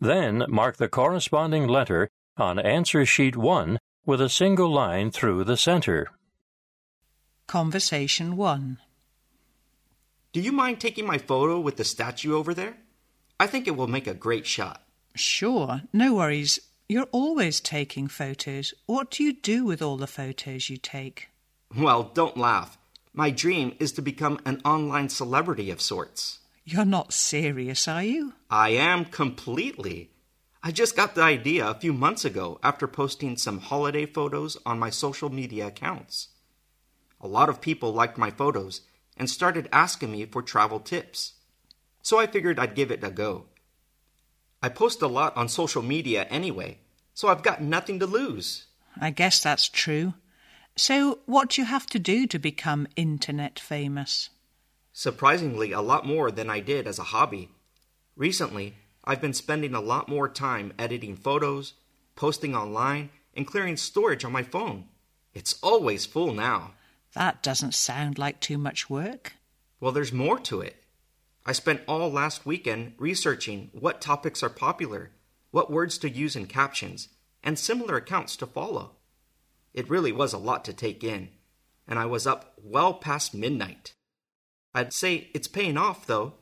Then mark the corresponding letter on answer sheet 1 with a single line through the center. Conversation 1 Do you mind taking my photo with the statue over there? I think it will make a great shot. Sure, no worries. You're always taking photos. What do you do with all the photos you take? Well, don't laugh. My dream is to become an online celebrity of sorts. You're not serious, are you? I am completely. I just got the idea a few months ago after posting some holiday photos on my social media accounts. A lot of people liked my photos and started asking me for travel tips. So I figured I'd give it a go. I post a lot on social media anyway, so I've got nothing to lose. I guess that's true. So, what do you have to do to become internet famous? Surprisingly, a lot more than I did as a hobby. Recently, I've been spending a lot more time editing photos, posting online, and clearing storage on my phone. It's always full now. That doesn't sound like too much work. Well, there's more to it. I spent all last weekend researching what topics are popular, what words to use in captions, and similar accounts to follow. It really was a lot to take in, and I was up well past midnight. I'd say it's paying off, though.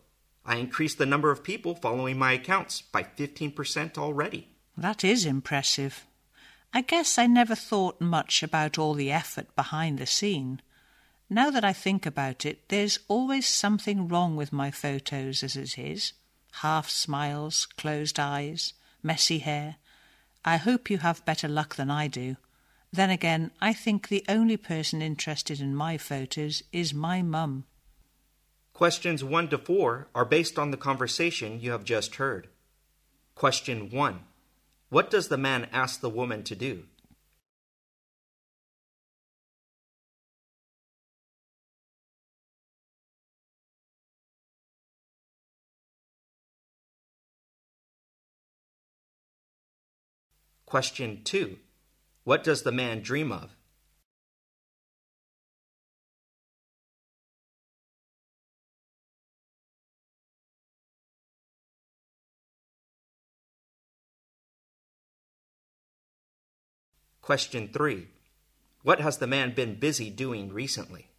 I increased the number of people following my accounts by 15% already. That is impressive. I guess I never thought much about all the effort behind the scene. Now that I think about it, there's always something wrong with my photos as it is half smiles, closed eyes, messy hair. I hope you have better luck than I do. Then again, I think the only person interested in my photos is my mum. Questions 1 to 4 are based on the conversation you have just heard. Question 1 What does the man ask the woman to do? Question 2 What does the man dream of? Question 3 What has the man been busy doing recently?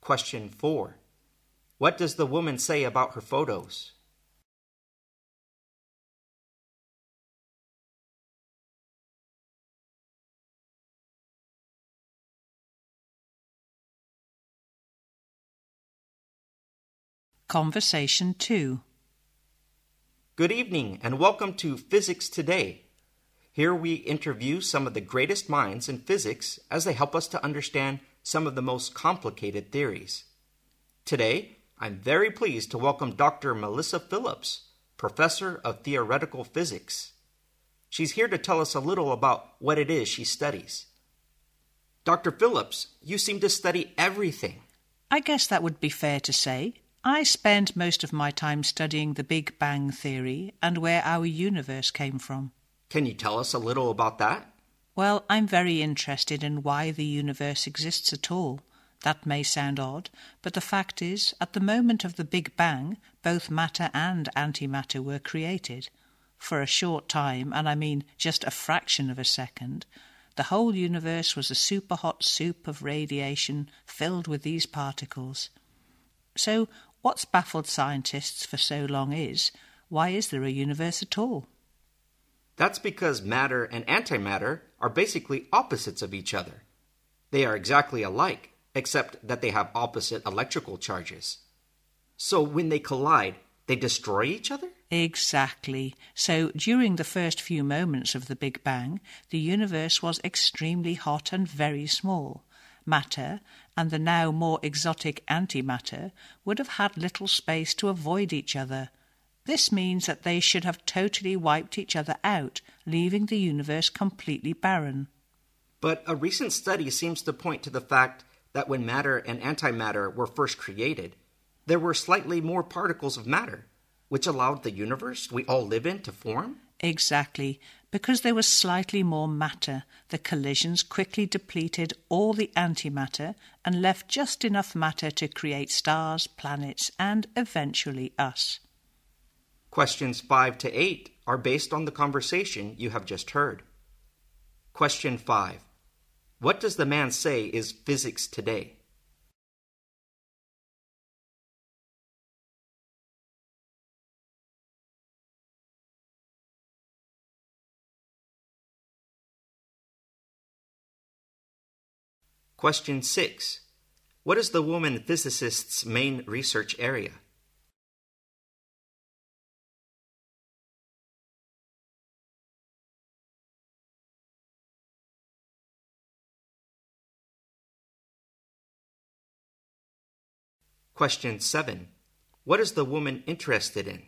Question 4 What does the woman say about her photos? Conversation 2 Good evening and welcome to Physics Today. Here we interview some of the greatest minds in physics as they help us to understand some of the most complicated theories. Today, I'm very pleased to welcome Dr. Melissa Phillips, Professor of Theoretical Physics. She's here to tell us a little about what it is she studies. Dr. Phillips, you seem to study everything. I guess that would be fair to say. I spend most of my time studying the Big Bang Theory and where our universe came from. Can you tell us a little about that? Well, I'm very interested in why the universe exists at all. That may sound odd, but the fact is, at the moment of the Big Bang, both matter and antimatter were created. For a short time, and I mean just a fraction of a second, the whole universe was a super hot soup of radiation filled with these particles. So, what's baffled scientists for so long is why is there a universe at all? That's because matter and antimatter are basically opposites of each other. They are exactly alike, except that they have opposite electrical charges. So when they collide, they destroy each other? Exactly. So during the first few moments of the Big Bang, the universe was extremely hot and very small. Matter and the now more exotic antimatter would have had little space to avoid each other. This means that they should have totally wiped each other out, leaving the universe completely barren. But a recent study seems to point to the fact that when matter and antimatter were first created, there were slightly more particles of matter, which allowed the universe we all live in to form? Exactly. Because there was slightly more matter, the collisions quickly depleted all the antimatter and left just enough matter to create stars, planets, and eventually us. Questions 5 to 8 are based on the conversation you have just heard. Question 5 What does the man say is physics today? Question 6. What is the woman physicist's main research area? Question 7. What is the woman interested in?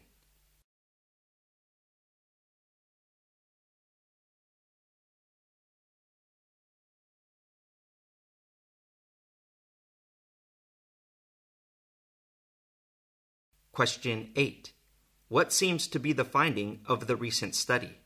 Question 8. What seems to be the finding of the recent study?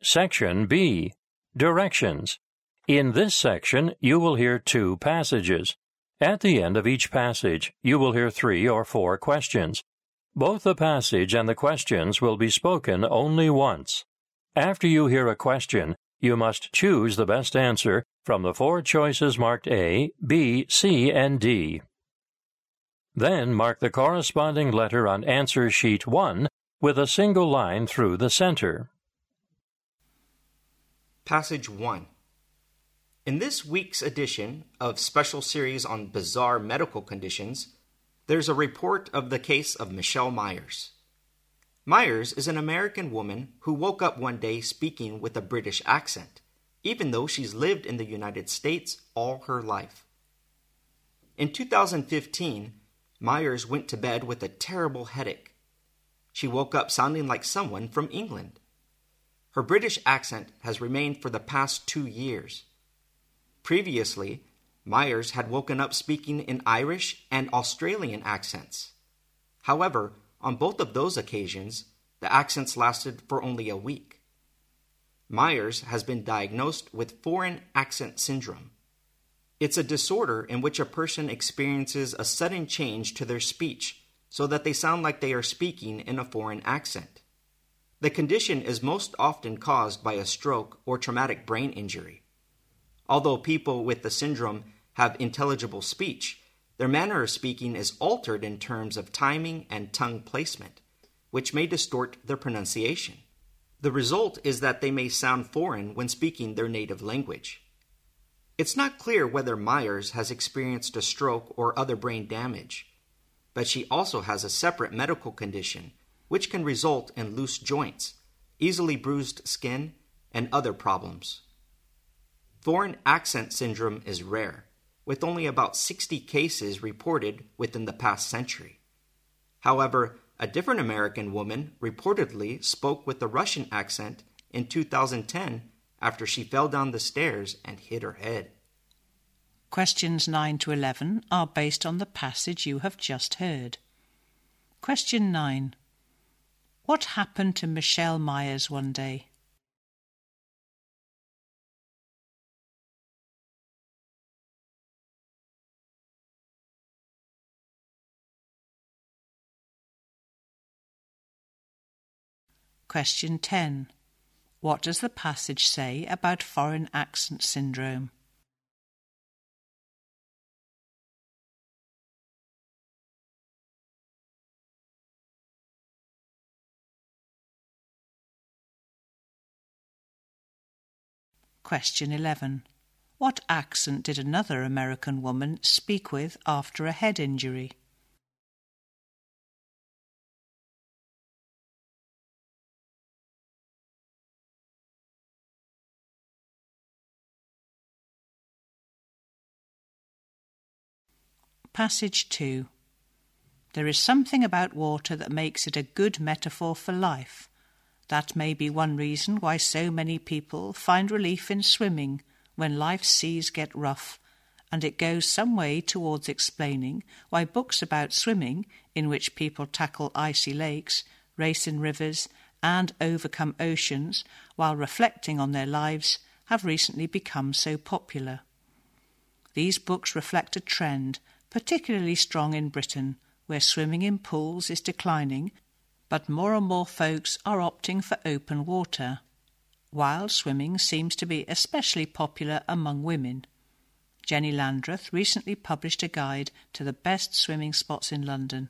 Section B Directions. In this section, you will hear two passages. At the end of each passage, you will hear three or four questions. Both the passage and the questions will be spoken only once. After you hear a question, you must choose the best answer from the four choices marked A, B, C, and D. Then mark the corresponding letter on answer sheet 1 with a single line through the center. Passage 1 In this week's edition of Special Series on Bizarre Medical Conditions, there's a report of the case of Michelle Myers. Myers is an American woman who woke up one day speaking with a British accent, even though she's lived in the United States all her life. In 2015, Myers went to bed with a terrible headache. She woke up sounding like someone from England. Her British accent has remained for the past two years. Previously, Myers had woken up speaking in Irish and Australian accents. However, on both of those occasions, the accents lasted for only a week. Myers has been diagnosed with foreign accent syndrome. It's a disorder in which a person experiences a sudden change to their speech so that they sound like they are speaking in a foreign accent. The condition is most often caused by a stroke or traumatic brain injury. Although people with the syndrome have intelligible speech, their manner of speaking is altered in terms of timing and tongue placement, which may distort their pronunciation. The result is that they may sound foreign when speaking their native language. It's not clear whether Myers has experienced a stroke or other brain damage, but she also has a separate medical condition which can result in loose joints, easily bruised skin, and other problems. Foreign accent syndrome is rare with only about 60 cases reported within the past century. However, a different American woman reportedly spoke with a Russian accent in 2010 after she fell down the stairs and hit her head. Questions 9 to 11 are based on the passage you have just heard. Question 9 What happened to Michelle Myers one day? Question 10. What does the passage say about foreign accent syndrome? Question 11. What accent did another American woman speak with after a head injury? Passage 2. There is something about water that makes it a good metaphor for life. That may be one reason why so many people find relief in swimming when life's seas get rough, and it goes some way towards explaining why books about swimming, in which people tackle icy lakes, race in rivers, and overcome oceans while reflecting on their lives, have recently become so popular. These books reflect a trend particularly strong in Britain, where swimming in pools is declining, but more and more folks are opting for open water. Wild swimming seems to be especially popular among women. Jenny Landreth recently published a guide to the best swimming spots in London.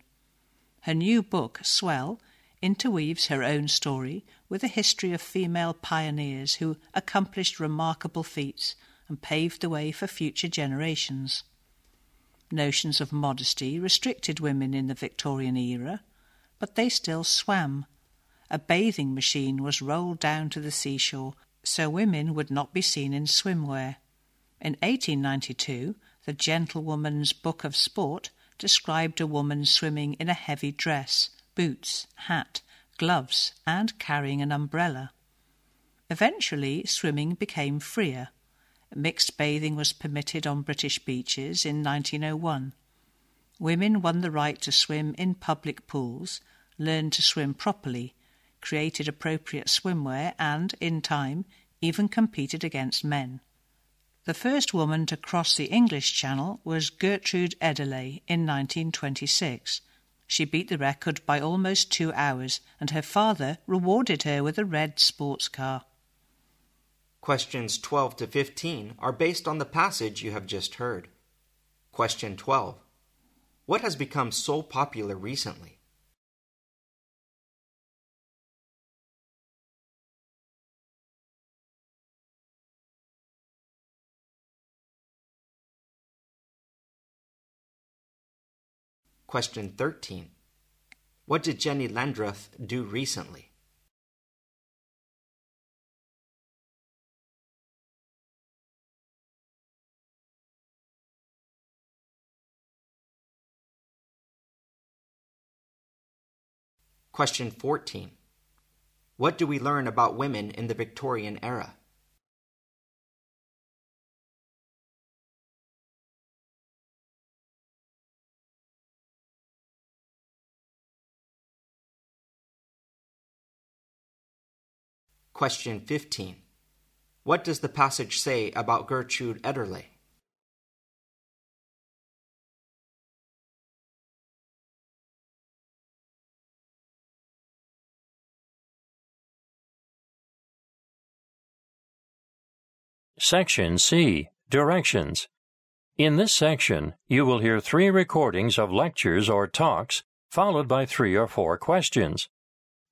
Her new book, Swell, interweaves her own story with a history of female pioneers who accomplished remarkable feats and paved the way for future generations. Notions of modesty restricted women in the Victorian era, but they still swam. A bathing machine was rolled down to the seashore so women would not be seen in swimwear. In 1892, the Gentlewoman's Book of Sport described a woman swimming in a heavy dress, boots, hat, gloves, and carrying an umbrella. Eventually, swimming became freer. Mixed bathing was permitted on British beaches in 1901. Women won the right to swim in public pools, learned to swim properly, created appropriate swimwear, and, in time, even competed against men. The first woman to cross the English Channel was Gertrude Ederle in 1926. She beat the record by almost two hours, and her father rewarded her with a red sports car. Questions 12 to 15 are based on the passage you have just heard. Question 12. What has become so popular recently? Question 13. What did Jenny Landreth do recently? Question 14. What do we learn about women in the Victorian era? Question 15. What does the passage say about Gertrude Ederle? Section C Directions. In this section, you will hear three recordings of lectures or talks, followed by three or four questions.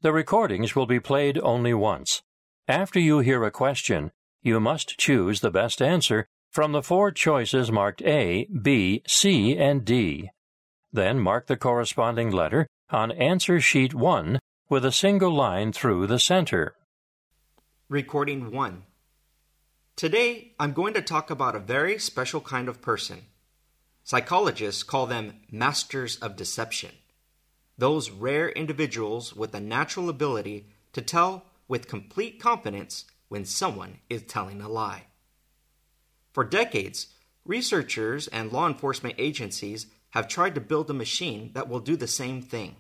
The recordings will be played only once. After you hear a question, you must choose the best answer from the four choices marked A, B, C, and D. Then mark the corresponding letter on answer sheet 1 with a single line through the center. Recording 1 Today, I'm going to talk about a very special kind of person. Psychologists call them masters of deception. Those rare individuals with a natural ability to tell with complete confidence when someone is telling a lie. For decades, researchers and law enforcement agencies have tried to build a machine that will do the same thing.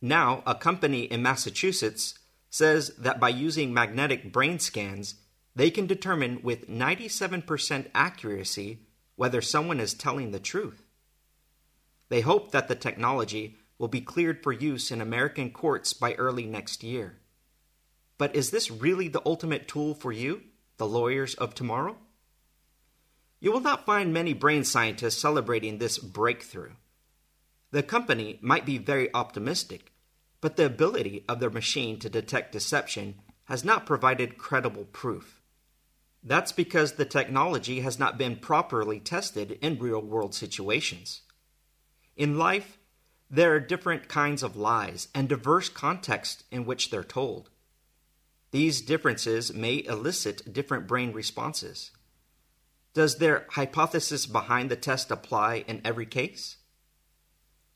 Now, a company in Massachusetts says that by using magnetic brain scans, they can determine with 97% accuracy whether someone is telling the truth. They hope that the technology will be cleared for use in American courts by early next year. But is this really the ultimate tool for you, the lawyers of tomorrow? You will not find many brain scientists celebrating this breakthrough. The company might be very optimistic, but the ability of their machine to detect deception has not provided credible proof. That's because the technology has not been properly tested in real world situations. In life, there are different kinds of lies and diverse contexts in which they're told. These differences may elicit different brain responses. Does their hypothesis behind the test apply in every case?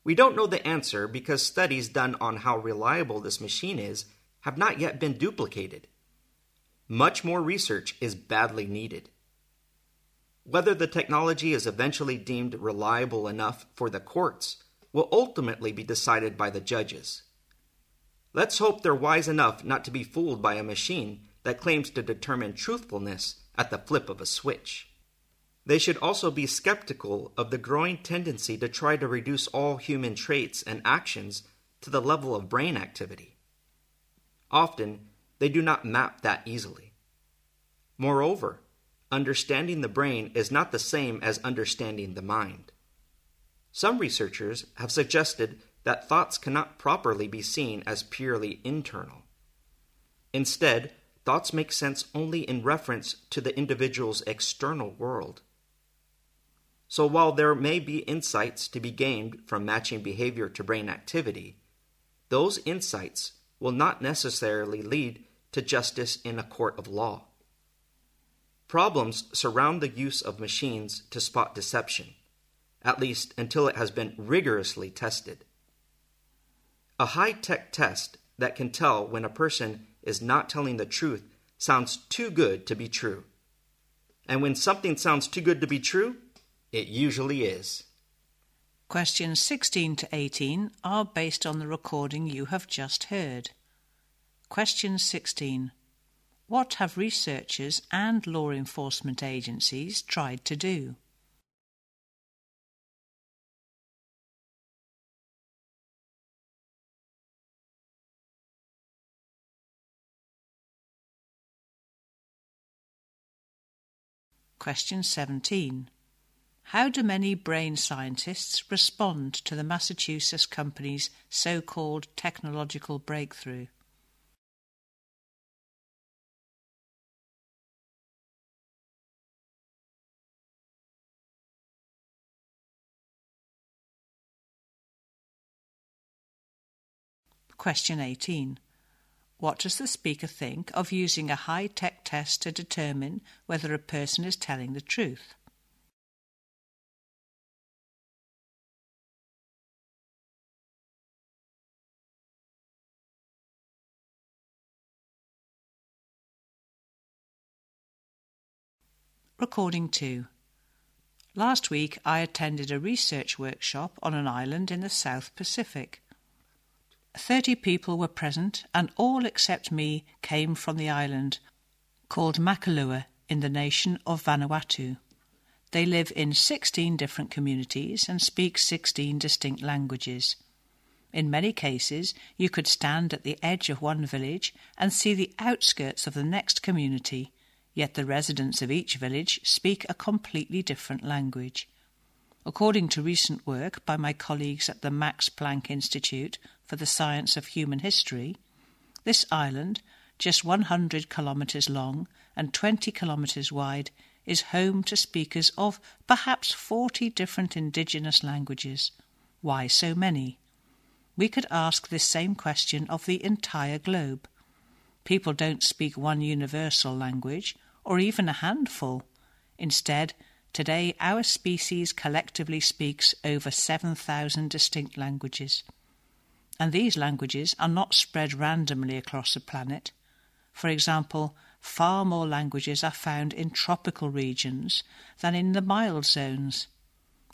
We don't know the answer because studies done on how reliable this machine is have not yet been duplicated. Much more research is badly needed. Whether the technology is eventually deemed reliable enough for the courts will ultimately be decided by the judges. Let's hope they're wise enough not to be fooled by a machine that claims to determine truthfulness at the flip of a switch. They should also be skeptical of the growing tendency to try to reduce all human traits and actions to the level of brain activity. Often, they do not map that easily. Moreover, understanding the brain is not the same as understanding the mind. Some researchers have suggested that thoughts cannot properly be seen as purely internal. Instead, thoughts make sense only in reference to the individual's external world. So while there may be insights to be gained from matching behavior to brain activity, those insights will not necessarily lead to justice in a court of law. Problems surround the use of machines to spot deception, at least until it has been rigorously tested. A high tech test that can tell when a person is not telling the truth sounds too good to be true. And when something sounds too good to be true, it usually is. Questions 16 to 18 are based on the recording you have just heard. Question 16. What have researchers and law enforcement agencies tried to do? Question 17. How do many brain scientists respond to the Massachusetts company's so called technological breakthrough? Question 18. What does the speaker think of using a high tech test to determine whether a person is telling the truth? Recording 2. Last week I attended a research workshop on an island in the South Pacific. Thirty people were present, and all except me came from the island called Makalua in the nation of Vanuatu. They live in 16 different communities and speak 16 distinct languages. In many cases, you could stand at the edge of one village and see the outskirts of the next community, yet the residents of each village speak a completely different language. According to recent work by my colleagues at the Max Planck Institute for the Science of Human History, this island, just 100 kilometres long and 20 kilometres wide, is home to speakers of perhaps 40 different indigenous languages. Why so many? We could ask this same question of the entire globe. People don't speak one universal language, or even a handful. Instead, Today, our species collectively speaks over 7,000 distinct languages. And these languages are not spread randomly across the planet. For example, far more languages are found in tropical regions than in the mild zones.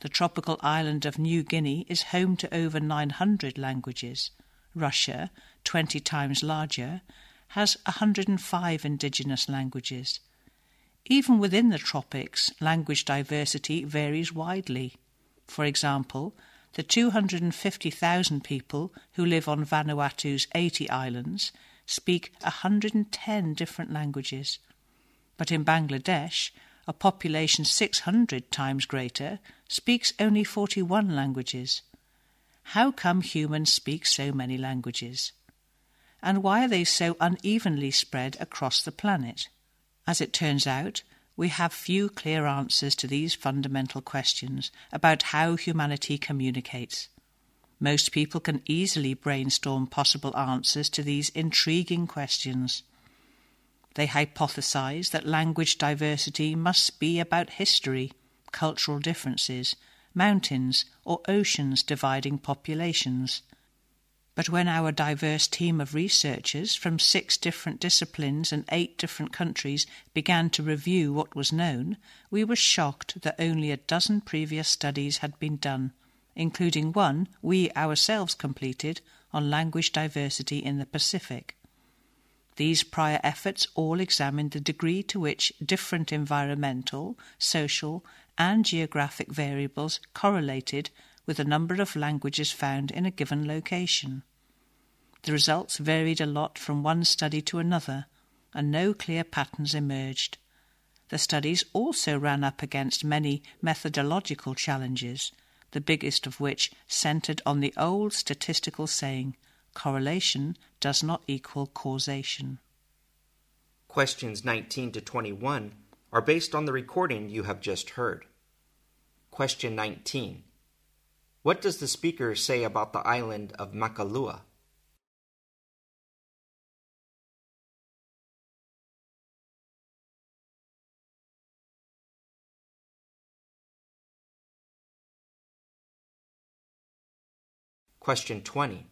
The tropical island of New Guinea is home to over 900 languages. Russia, 20 times larger, has 105 indigenous languages. Even within the tropics, language diversity varies widely. For example, the 250,000 people who live on Vanuatu's 80 islands speak 110 different languages. But in Bangladesh, a population 600 times greater speaks only 41 languages. How come humans speak so many languages? And why are they so unevenly spread across the planet? As it turns out, we have few clear answers to these fundamental questions about how humanity communicates. Most people can easily brainstorm possible answers to these intriguing questions. They hypothesize that language diversity must be about history, cultural differences, mountains, or oceans dividing populations. But when our diverse team of researchers from six different disciplines and eight different countries began to review what was known, we were shocked that only a dozen previous studies had been done, including one we ourselves completed on language diversity in the Pacific. These prior efforts all examined the degree to which different environmental, social, and geographic variables correlated with the number of languages found in a given location. The results varied a lot from one study to another, and no clear patterns emerged. The studies also ran up against many methodological challenges, the biggest of which centered on the old statistical saying correlation does not equal causation. Questions 19 to 21 are based on the recording you have just heard. Question 19 what does the speaker say about the island of Makalua? Question 20.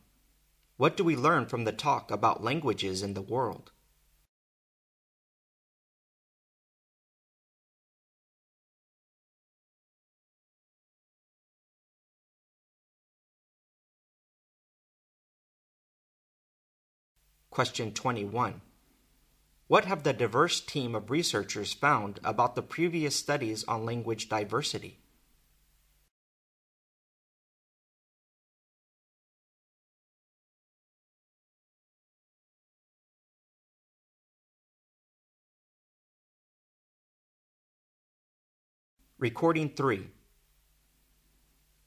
What do we learn from the talk about languages in the world? Question 21. What have the diverse team of researchers found about the previous studies on language diversity? Recording 3.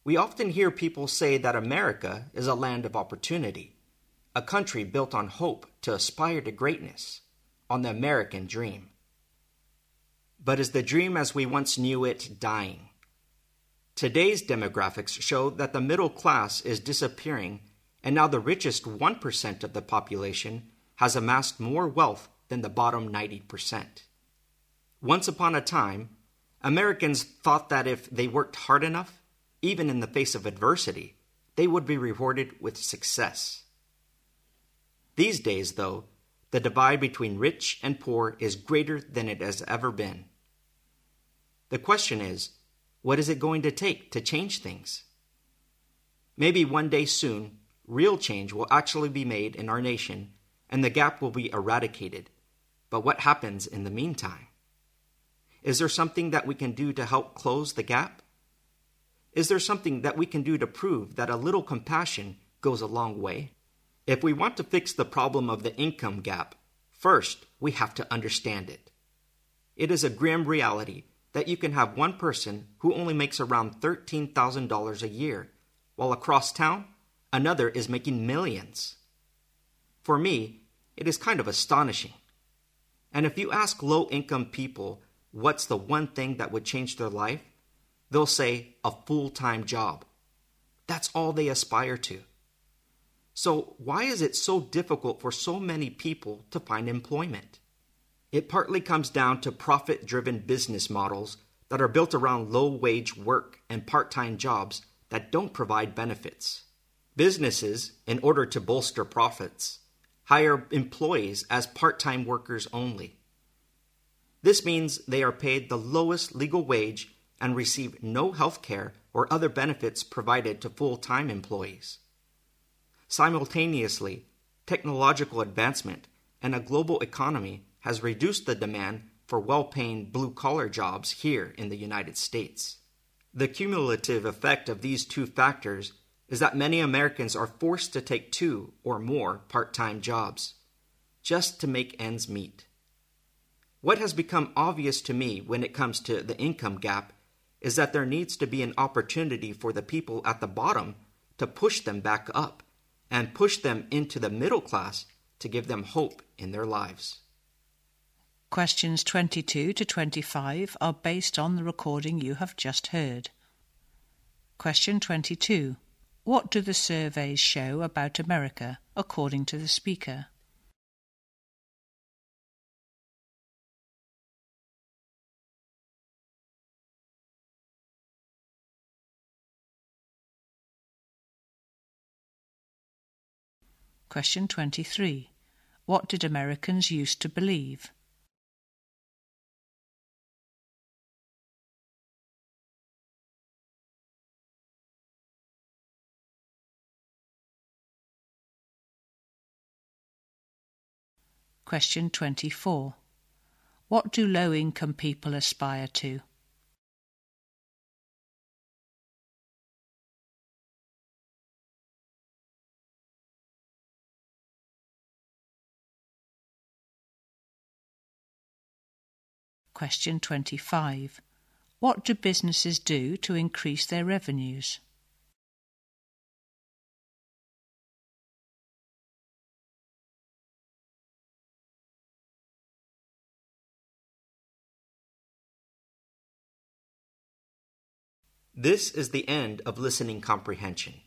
We often hear people say that America is a land of opportunity a country built on hope to aspire to greatness, on the American dream. But is the dream as we once knew it dying? Today's demographics show that the middle class is disappearing, and now the richest 1% of the population has amassed more wealth than the bottom 90%. Once upon a time, Americans thought that if they worked hard enough, even in the face of adversity, they would be rewarded with success. These days, though, the divide between rich and poor is greater than it has ever been. The question is what is it going to take to change things? Maybe one day soon, real change will actually be made in our nation and the gap will be eradicated. But what happens in the meantime? Is there something that we can do to help close the gap? Is there something that we can do to prove that a little compassion goes a long way? If we want to fix the problem of the income gap, first we have to understand it. It is a grim reality that you can have one person who only makes around $13,000 a year, while across town, another is making millions. For me, it is kind of astonishing. And if you ask low income people what's the one thing that would change their life, they'll say a full time job. That's all they aspire to. So, why is it so difficult for so many people to find employment? It partly comes down to profit driven business models that are built around low wage work and part time jobs that don't provide benefits. Businesses, in order to bolster profits, hire employees as part time workers only. This means they are paid the lowest legal wage and receive no health care or other benefits provided to full time employees. Simultaneously, technological advancement and a global economy has reduced the demand for well paying blue collar jobs here in the United States. The cumulative effect of these two factors is that many Americans are forced to take two or more part time jobs just to make ends meet. What has become obvious to me when it comes to the income gap is that there needs to be an opportunity for the people at the bottom to push them back up and push them into the middle class to give them hope in their lives. Questions 22 to 25 are based on the recording you have just heard. Question 22. What do the surveys show about America according to the speaker? Question 23. What did Americans used to believe? Question 24. What do low income people aspire to? Question 25. What do businesses do to increase their revenues? This is the end of listening comprehension.